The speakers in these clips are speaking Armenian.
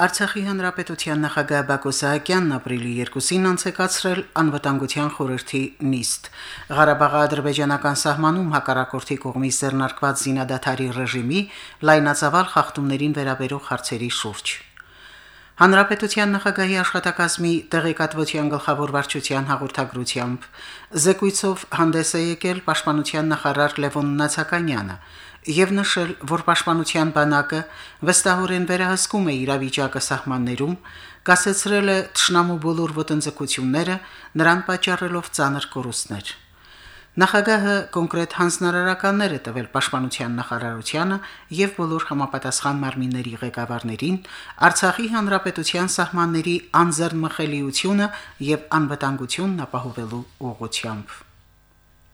Արցախի հանրապետության նախագահ Բակո Սահակյանն ապրիլի 2-ին անցեկացրել անվտանգության խորհրդի նիստ։ Ղարաբաղի ադրբեջանական սահմանում հակառակորդի կողմից ձեռնարկված զինադատարի ռեժիմի լայնածավալ խախտումներին վերաբերող հարցերի շուրջ։ Հանրապետության նախագահի աշխատակազմի տեղեկատվության գլխավոր վարչության հաղորդագրությամբ զեկույցով հանդես է եկել պաշտպանության նախարար Լևոն Նացականյանը եւ նշել, որ պաշտպանության բանակը վստահորեն վերահսկում է իրավիճակը սահմաններում, կասեցրել է ճշնամու բոլոր ոտնձգությունները, նրան պատճառելով ծանր կորուստներ։ Նախագահը կոնկրետ հանձնարարականներ է տվել Պաշտպանության նախարարությանը եւ բոլոր համապատասխան մարմինների ղեկավարներին Արցախի հանրապետության սահմանների անձեռնմխելիությունը եւ անվտանգությունն ապահովելու ուղղությամբ։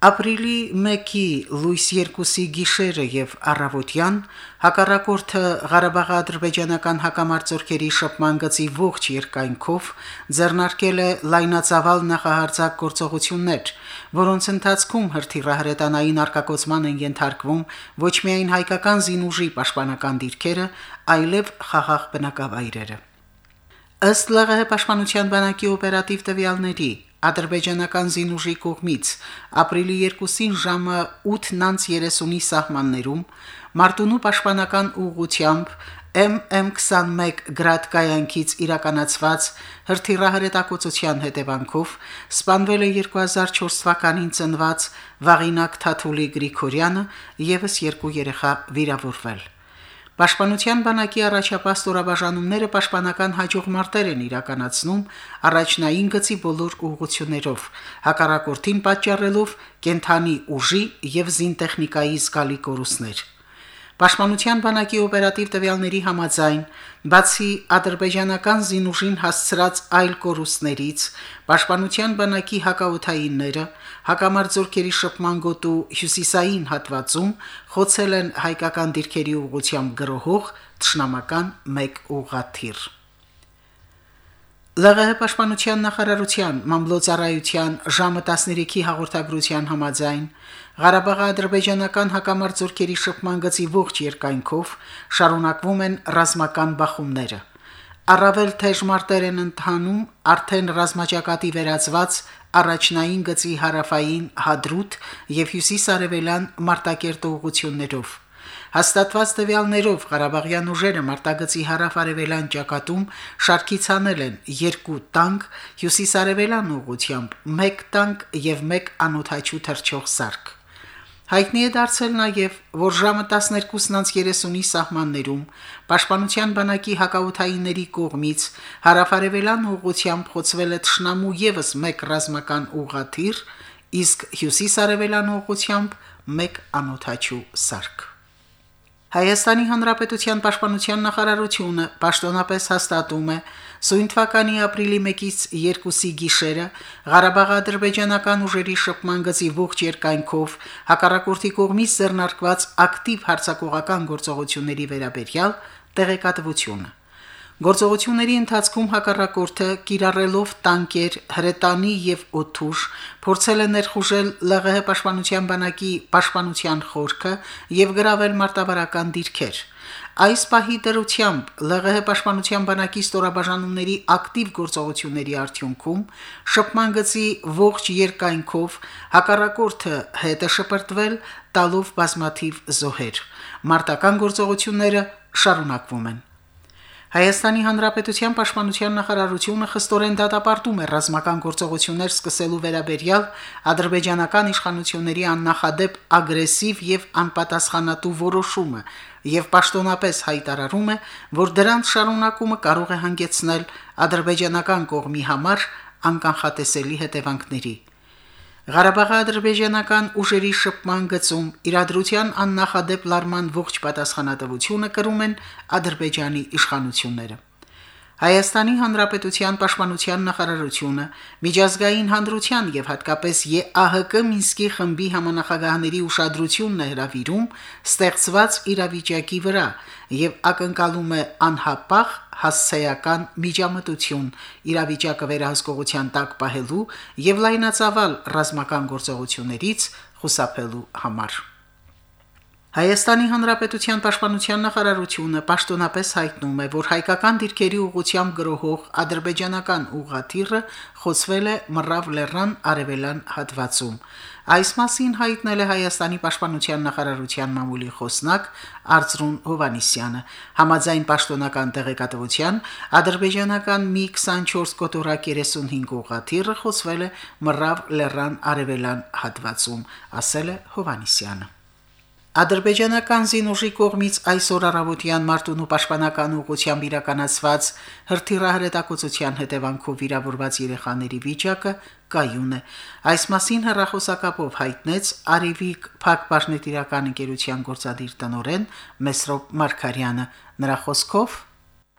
Ապրիլի 1-ի լույս 2-ի գիշերը եւ առավոտյան հակառակորդը Ղարաբաղի ադրբեջանական հակամարտությունների շփման գծի ողջ երկայնքով ձեռնարկել է լայնածավալ նախահարձակ գործողություններ, որոնց ընթացքում հրթիռահրետանային արկակոծման են ենթարկվում ոչ միայն հայկական զինուժի պաշտպանական դիրքերը, այլև խաղաղ բնակավայրերը։ Ըստ ԼՂՀ պաշտպանության բանակի օպերատիվ տվյալների ադրբեջանական զինուժի կողմից ապրիլի 2-ին ժամը 8:30-ի սահմաններում Մարտունու պաշտպանական ուղությամբ MM21 գրադ կայանքից իրականացված հրթիռահրետակոծության հետևանքով սպանվել է 2004 թվականին ծնված Վաղինակ Թաթուլի Գրիգորյանը, եւս երկու երեխա վիրավորվել։ Պաշտպանության բանակի առաջապահ ստորաբաժանումները պաշտպանական հաջող մարտեր են իրականացնում առաջնային գծի բոլոր ուղղություններով, հակառակորդին պատճառելով կենթանի ուժի եւ զինտեխնիկայի զգալի կորուստներ։ Պաշտպանության բանակի օպերատիվ տվյալների համաձայն, բացի ադրբեջանական զինուժին հասցրած այլ կորուստներից, պաշտպանության բանակի հակաօթայինները հակամարտությունների շփման գոտու հյուսիսային հատվածում խոցել են հայկական դիրքերի ուղությամբ գրոհող ճշնամական 1 ուղաթիռ։ ԼՂՀ պաշտպանության նախարարության մամլոյցարայության ժամը 13-ի հաղորդագրության համաձայն Ղարաբաղի ադրբեջանական հակամարտությունների շփման գծի ողջ երկայնքով շարունակվում են ռազմական բախումները։ Առավել թեժ մարտեր են ընթանում արդեն ռազմաճակատի վերածված առաջնային գծի հարավային Հադրութ եւ հյուսիս-արևելյան Մարտակերտ ուղություններով։ Հաստատված տվյալներով Ղարաբաղյան ուժերը Մարտագծի հարավ-արևելյան ճակատում շարքիցանել են 2 տանկ, հյուսիս-արևելյան ուղությամբ 1 տանկ եւ 1 անօթաչու թռչող սարք։ Հայտնի է դարձել նաև, որ ժամը 12:30-ի սահմաններում Պաշտպանության բանակի հակաութայինների կողմից հարավարևելան ուղությամբ խոցվել է ճշնամու եւս մեկ ռազմական ուղաթիռ, իսկ հյուսիս-արևելան ուղությամբ մեկ անօթաչու սարք։ Հայաստանի Հանրապետության Պաշտպանության նախարարությունը պաշտոնապես հաստատում է սույն թվականի ապրիլի 1-ից 2-ի գիշերը Ղարաբաղի ադրբեջանական ուժերի շփման գծի ողջ երկայնքով հակառակորդի կողմից ձեռնարկված ակտիվ հարձակողական գործողությունների վերաբերյալ տեղեկատվությունը։ Գործողությունների ընթացքում հակառակորդը կիրառելով տանկեր, հրետանի եւ օթուշ փորձել է ներխուժել ԼՂՀ պաշտպանության բանակի պաշտպանության խորքը եւ գրավել մարտավարական դիրքեր։ Այս պահի դրությամբ ԼՂՀ պաշտպանության բանակի ստորաբաժանումների ակտիվ գործողությունների արդյունքում շփման գծի ողջ երկայնքով հակառակորդը հետ է շպրտվել տալով բազմաթիվ զոհեր։ Մարտական գործողությունները շարունակվում են։ Հայաստանի Հանրապետության Պաշտպանության նախարարությունը խստորեն դատապարտում է ռազմական գործողություններ սկսելու վերաբերյալ ադրբեջանական իշխանությունների աննախադեպ ագրեսիվ եւ անպատասխանատու որոշումը եւ պաշտոնապես հայտարարում է, որ դրանց շարունակումը կարող է հանգեցնել ադրբեջանական կողմի համար անկանխատեսելի հետևանքների։ Ղարաբաղի ադրբեջանական ուժերի շփման գծում իրադրության աննախադեպ լարման ողջ պատասխանատվությունը կրում են Ադրբեջանի իշխանությունները։ Հայաստանի Հանրապետության Պաշտպանության նախարարությունը միջազգային հանդրության եւ հատկապես ԵԱՀԿ Մինսկի խմբի համանախագահների ուշադրությունն է հրավիրում ստեղծված իրավիճակի վրա եւ ակնկալում է անհապաղ հասցեական միջամտություն իրավիճակը վերահսկողության տակ պահելու եւ լայնածավալ ռազմական գործողություններից խուսափելու համար։ Հայաստանի Հանրապետության Պաշտպանության նախարարությունը պաշտոնապես հայտնում է, որ հայկական դիրքերի ուղությամբ գրոհող ադրբեջանական ուղաթիռը խոցվել է Մռավ լեռան արևելան հատվածում։ Այս մասին հայտնել է Հայաստանի Պաշտպանության նախարարության մամուլի խոսնակ Արծրուն Հովանիսյանը։ Համաձայն պաշտոնական տեղեկատվության ադրբեջանական Mi-24 կոտորակ 35 ուղաթիռը խոցվել է Մռավ լեռան արևելան հատվածում, ասել է Հովանիսյանը։ Ադրբեջանական զինուժի կողմից այսօր առավոտյան Մարտունու պաշտպանական ուղղությամբ իրականացված հրթիռահրետակոծության հետևանքով վիրավորված երեխաների վիճակը կայուն է։ Այս մասին հերախոսակապով հայտնեց Արիվիկ Փակբարնետիրական ընկերության գործադիր տնօրեն Մեսրոպ Մարկարյանը։ Նրա խոսքով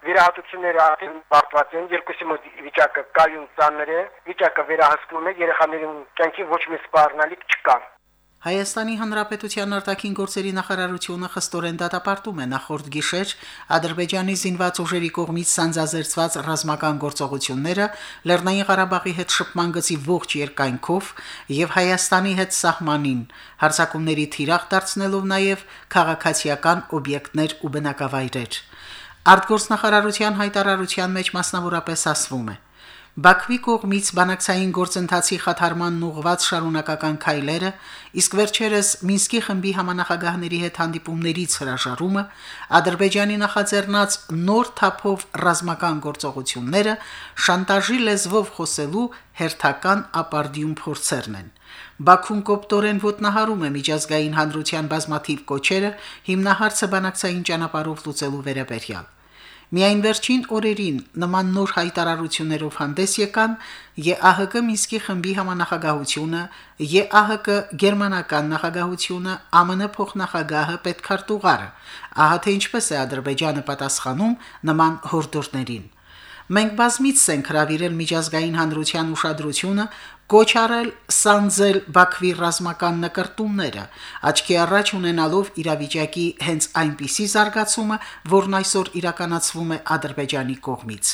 Վիրահատությունները արդեն բարձրացած են, երկուսի մոտ վիճակը կայուն ծանր է, վիճակը վերահսկվում է, երեխաների կյանքի ոչ մի սպառնալիք չկա։ Հայաստանի Հանրապետության արտաքին գործերի նախարարությունը խստորեն դատապարտում է նախորդ գիշեր Ադրբեջանի զինված ուժերի կողմից սանձազերծված ռազմական գործողությունները Լեռնային Ղարաբաղի հետ շփման գծի ողջ երկայնքով եւ Հայաստանի հետ սահմանին հարձակումների թիրախ դարձնելով նաեւ քաղաքացիական օբյեկտներ ու բնակավայրեր։ Արտգործնախարարության հայտարարության մեջ մասնավորապես ասվում է. Բաքվի կողմից բանակցային գործընթացի խաթարման ուղղված շարունակական քայլերը, իսկ վերջերս Մինսկի խմբի համանախագահների հետ հանդիպումներից հրաժարումը, Ադրբեջանի նախաձեռնած նոր թափով ռազմական գործողությունները շանտաժի լեզվով խոսելու հերթական ապարդյուն փորձերն են։ Բաքուն կոպտորեն ոտնահարում է միջազգային հանրության բազմաթիվ կոչերը հիմնահարցը բանակցային ճանապարհով լուծելու վերաբերյալ։ Միայն վերջին օրերին նման նոր հայտարարություններով հանդես եկան ԵԱՀԿ Մինսկի խմբի համանախագահությունը, ԵԱՀԿ գերմանական նախագահությունը, ԱՄՆ փոխնախագահը պետքարտուղարը։ Ահա թե ինչպես է Ադրբեջանը պատասխանում նման հորդորներին։ Մենք բազմից ենք հravirել միջազգային հանրության ուշադրությունը կոչ արել սանձել Բաքվի ռազմական նկարտումները, աչքի առաջ ունենալով իրավիճակի հենց այնպիսի զարգացումը, որն այսօր իրականացվում է Ադրբեջանի կողմից։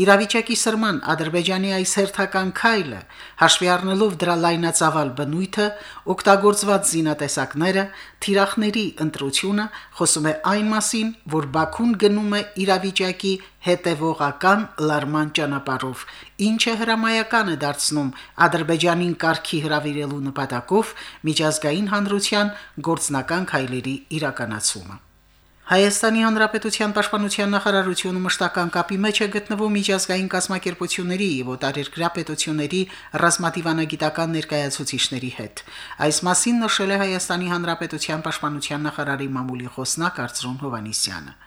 Իրավիճակի սրման Ադրբեջանի այս հերթական քայլը, հաշվի առնելով դրա լայնածավալ բնույթը, օգտագործված զինատեսակները, թիրախների ընտրությունը, խոսում է այն մասին, որ Բաքուն գնում է իրավիճակի հետևողական լարման ճանապարհով, ինչը հրամայական է դարձնում Ադրբեջանին կարգի հravirելու նպատակով միջազգային հանրության գործնական քայլերի իրականացումը։ Հայաստանի Հանրապետության Պաշտպանության նախարարությունը մշտական կապի մեջ է գտնվում միջազգային կազմակերպությունների եւ օտարերկրյա պետությունների ռազմատիվանագիտական ներկայացուցիչների հետ։ Այս մասին նշել է Հայաստանի Հանրապետության Պաշտպանության նախարարի մամուլի խոսնակ Արծրուն Հովանիսյանը։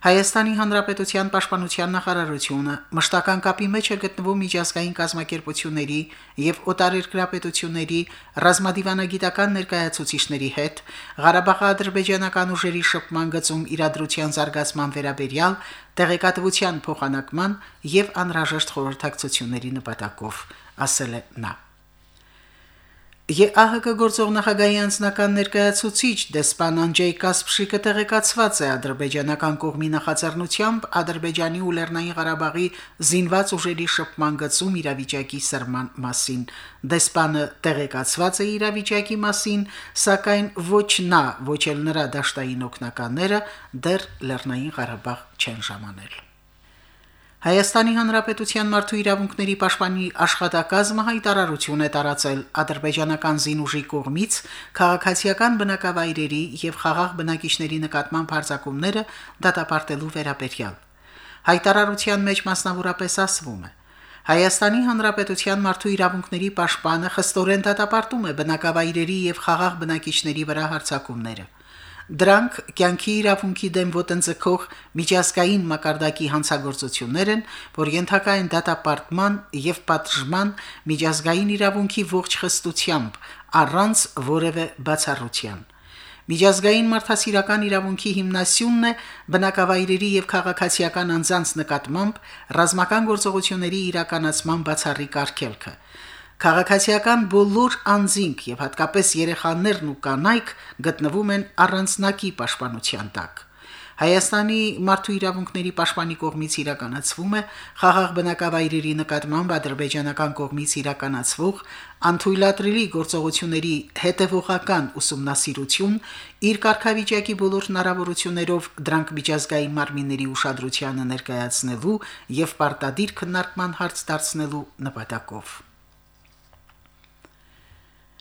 Հայաստանի Հանրապետության Պաշտպանության նախարարությունը մշտական կապի մեջ է գտնվում միջազգային կազմակերպությունների եւ օտարերկրապետությունների ռազմադիվանագիտական ներկայացուցիչների հետ Ղարաբաղի ադրբեջանական ուժերի շփման գծում իրադրության զարգացման վերաբերյալ տեղեկատվության փոխանակման եւ անհրաժեշտ խորհրդակցությունների նպատակով, ասել է նա. ԵԱՀԿ գործող նախագահի անձնական ներկայացուցիչ դեսպան Անջեյ Կասպշիկը տեղեկացված է ադրբեջանական կողմի նախաձեռնությամբ Ադրբեջանի ու Լեռնային Ղարաբաղի զինված ուժերի շփման գծում իրավիճակի սրման մասին։ Դեսպանը տեղեկացված է իրավիճակի մասին, սակայն ոչ նա, ոչ էլ նրա դաշտային օկնականները դեռ Լեռնային Ղարաբաղ չեն ժամանել։ Հայաստանի Հանրապետության մարդու իրավունքների պաշտպանի աշխատակազմը հայտարարություն է տարածել ադրբեջանական զինուժի կողմից քաղաքացիական բնակավայրերի եւ խաղաղ բնակիչների նկատմամբ հարձակումները դատապարտելու վերաբերյալ։ Հայտարարության մեջ մասնավորապես ասվում է. Հայաստանի Հանրապետության մարդու իրավունքների պաշտպանը խստորեն դատապարտում է բնակավայրերի եւ խաղաղ բնակիչների վրա հարձակումները։ Դրանք կյանքի իրավունքի դեմ ոտնձգող միջազգային մակարդակի հանցագործություններ են, որ ենթակա են դատապարտման եւ պատժման միջազգային իրավունքի ողջ խստությամբ, առանց որևէ բացառության։ Միջազգային մարդասիրական իրավունքի հիմնասյունն է բնակավայրերի եւ քաղաքացիական անձանց նկատմամբ ռազմական գործողությունների իրականացման բացառիկ արգելքը։ Քաղաքացիական բոլոր անձինք եւ հատկապես երեխաներն ու կանայք գտնվում են առանձնակի պաշտպանության տակ։ Հայաստանի մարդու իրավունքների պաշտպանի կողմից իրականացվում է խաղաղ բնակավայրերի նկատմամբ ադրբեջանական կողմից իրականացվող անթույլատրելի գործողությունների հետևողական ուսումնասիրություն իր կարգավիճակի բոլոր հնարավորություններով դրանք միջազգային մարմինների ուշադրությանը ներկայացնելու եւ պարտադիր քննարկման հարց դարձնելու նպատակով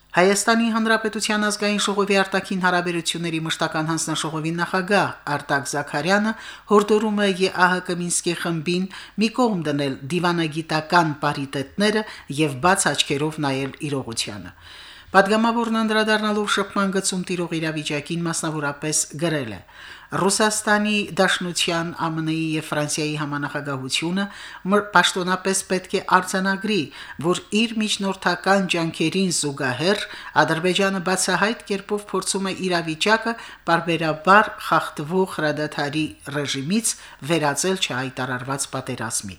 Հայաստանի Հանրապետության ազգային ժողովի արտաքին հարաբերությունների մշտական հանձնաժողովի նախագահ Արտակ Զաքարյանը հորդորում է ԵԱՀԿ Մինսկի խմբին մի կողմ դնել դիվանագիտական պարիտետները եւ բաց աչքերով նայել իրողությանը։ Պատգամավորն անդրադառնալով շփման գծում տիրող իրավիճակին մասնավորապես գրել է. Ռուսաստանի Դաշնության ԱՄՆ-ի եւ Ֆրանսիայի համանախագահությունը պաշտոնապես պետք է արձանագրի, որ իր միջնորդական ջանքերին զուգահեռ Ադրբեջանը բացահայտ կերպով փորձում է իրավիճակը բարբերաբար խախտվող հրադադարի ռեժիմից վերածել չհայտարարված պատերազմի։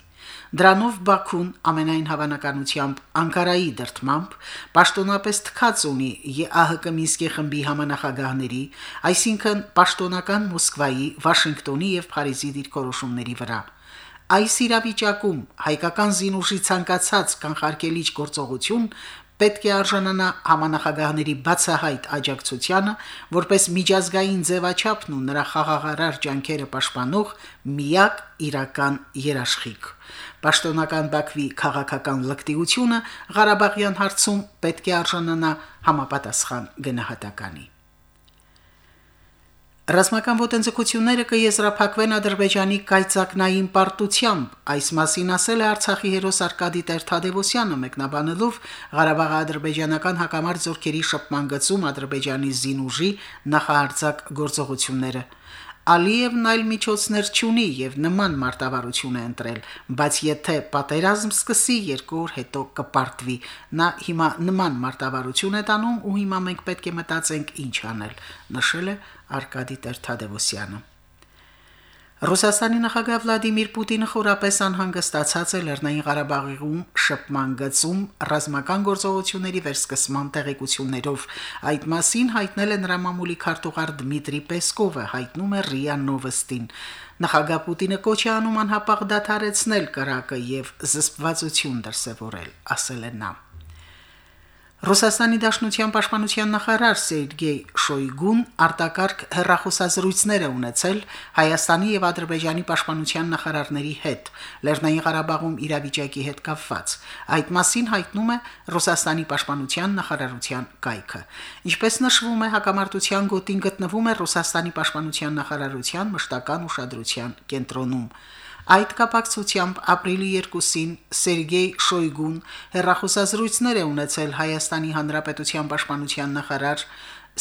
Դրանով Բաքուն ամենայն հավանականությամբ Անկարայի դրդմամբ պաշտոնապես թքած ունի ԵԱՀԿ Մինսկի խմբի համանախագահների, այսինքն պաշտոնական Մոսկվայի, Վաշինգտոնի եւ Փարիզի դիրքորոշումների վրա։ Այս իրավիճակում հայկական զինուժի ցանկացած կանխարգելիչ գործողություն պետք է արժանանա համանախագահների բացահայտ աջակցությանը, որպես միջազգային ձևաչափն ու նրա խաղաղարար ջանքերը պաշտպանող միակ իրական երաշխիք։ Պաշտոնական Բաքվի քաղաքական լկտիությունը Ղարաբաղյան հարցում պետք է արժանանա համապատասխան գնահատականի։ Ռազմական ոտնձգությունները կեզրափակվեն Ադրբեջանի կայծակնային պարտությամբ, այս մասին ասել է Արցախի հերոս Արկադի Տեր-Թադևոսյանը մեկնաբանելով Ղարաբաղի ադրբեջանական հակամարտ զորքերի շփման գծում Ադրբեջանի զինուժի նախահարձակ գործողությունները։ Ալիևն այլ միջոցներ չունի եւ նման մարտավարություն է ընտրել, բայց եթե պատերազմ սկսի երկու օր հետո կպարտվի, նա հիմա նման մարտավարություն է տանում ու հիմա մենք պետք է մտածենք ինչ անել, նշել է Արկադի Տեր-Թադևոսյանը։ Ռուսաստանի նախագահ Վլադիմիր Պուտինը խորապես անհանգստացած է Լեռնային Ղարաբաղում շփման գծում ռազմական գործողությունների վերսկսման տեղեկություններով։ Այդ մասին հայտնել է նրա մամուլի քարտուղար Դմիտրի Պեսկովը, հայտնում է ՌԻԱ Նովոստին։ Նախագահ Պուտինը կոչ է անում անհապաղ դադարեցնել կրակը եւ զսպվածություն դրսեւորել, ասել է նա. Ռուսաստանի Դաշնության պաշտպանության նախարար Սերգեյ Շոյգուն արտակարգ հերրախոսազրույցներ է ունեցել Հայաստանի եւ Ադրբեջանի պաշտպանության նախարարների հետ Լեռնային Ղարաբաղում իրավիճակի հետ կապված։ Այդ մասին հայտնում է Ռուսաստանի պաշտպանության նախարարության կայքը։ Ինչպես նշվում է, հակամարտության գոտին գտնվում է Ռուսաստանի պաշտպանության նախարարության մշտական ուշադրության կենտրոնում։ Այդ կապակցությամբ ապրիլի 2-ին Սերգեյ Շոյգուն հերրախոսազրույցներ է ունեցել Հայաստանի Հանրապետության պաշտպանության նախարար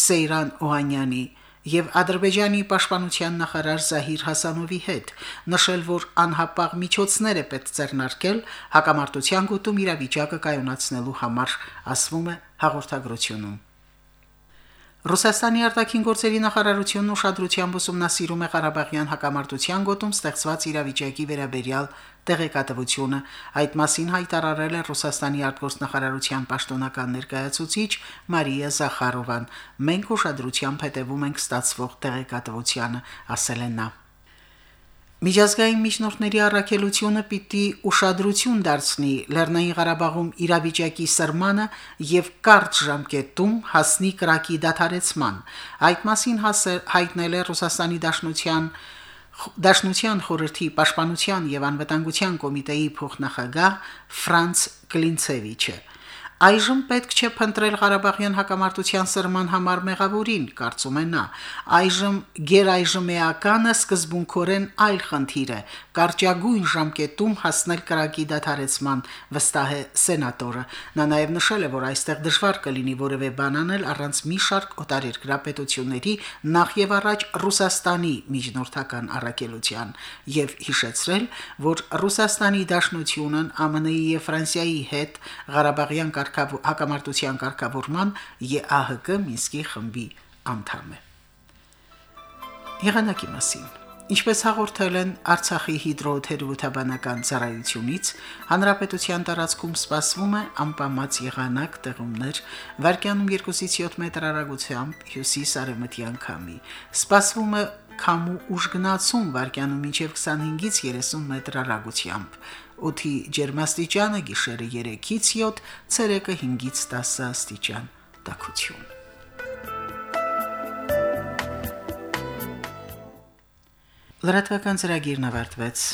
Սեյրան Օհանյանի եւ Ադրբեջանի պաշտպանության նախարար Զահիր Հասանովի հետ, նշել, որ անհապաղ միջոցներ է պետք ձեռնարկել հակամարտության գոտում իրավիճակը կայունացնելու համար, ասվում է հաղորդագրությունում։ Ռուսաստանի արտաքին գործերի նախարարությունն ուշադրությամբ ուսումնասիրում է Ղարաբաղյան հակամարտության գոտում ստեղծված իրավիճակի վերաբերյալ տեղեկատվությունը։ Այդ մասին հայտարարել է Ռուսաստանի արտգործնախարարության պաշտոնական ներկայացուցիչ Մարիա Զախարովան։ Մենք ուշադրությամբ հետևում ենք ստացվող տեղեկատվությանը, ասել է նա. Միջազգային միջնորդների առաքելությունը պիտի ուշադրություն դարձնի Լեռնային Ղարաբաղում իրավիճակի սրմանը եւ կարճ ժամկետում հասնի կրակի դադարեցման։ Այդ մասին հասել հայտնել է Ռուսաստանի Դաշնության Դաշնության խորհրդի պաշտպանության եւ անվտանգության կոմիտեի փոխնախագահ Ֆրանց Կլինցևիչը։ Այժմ պետք չէ փնտրել Ղարաբաղյան հակամարտության սրման համար մեղավորին, կարծում է նա։ Այժմ գերայժմեականը սկզբունքորեն այլ խնդիր է՝ կարճագույն ժամկետում հասնել կրակի դադարեցման, վստահ է սենատորը։ Նա նաև նշել է, որ այստեղ դժվար կլինի որևէ բան անել առանց մի շարք օտարերկրապետությունների, նախ եւ առաջ Ռուսաստանի միջնորդական առաքելության, եւ հիշեցրել, որ Ռուսաստանի Դաշնությունն ԱՄՆ-ի եւ Ֆրանսիայի հետ Ղարաբաղյան հակամարտության կարգավորման ԵԱՀԿ Մինսկի խմբի անդամ է։ Եղանակի մասին. Ինչպես հաղորդել են Արցախի հիդրոթերապևտաբանական ծառայությունից, հանրապետության տարածքում սպասվում է անպամած եղանակ տեղումներ վարկյանում 2-ից 7 մետր արագությամբ հյուսիս-արևմտյան քամի։ Սպասվում է քամու ուժգնացում վարկյանում մինչև 25-ից 30 մետր արագությամբ։ 8-ի ջերմաստիճանը գիշերը 3-ից 7, ցերեկը 5-ից 10 աստիճան։ Տաքություն։ Լրատվական ծրագիրն ավարտվեց։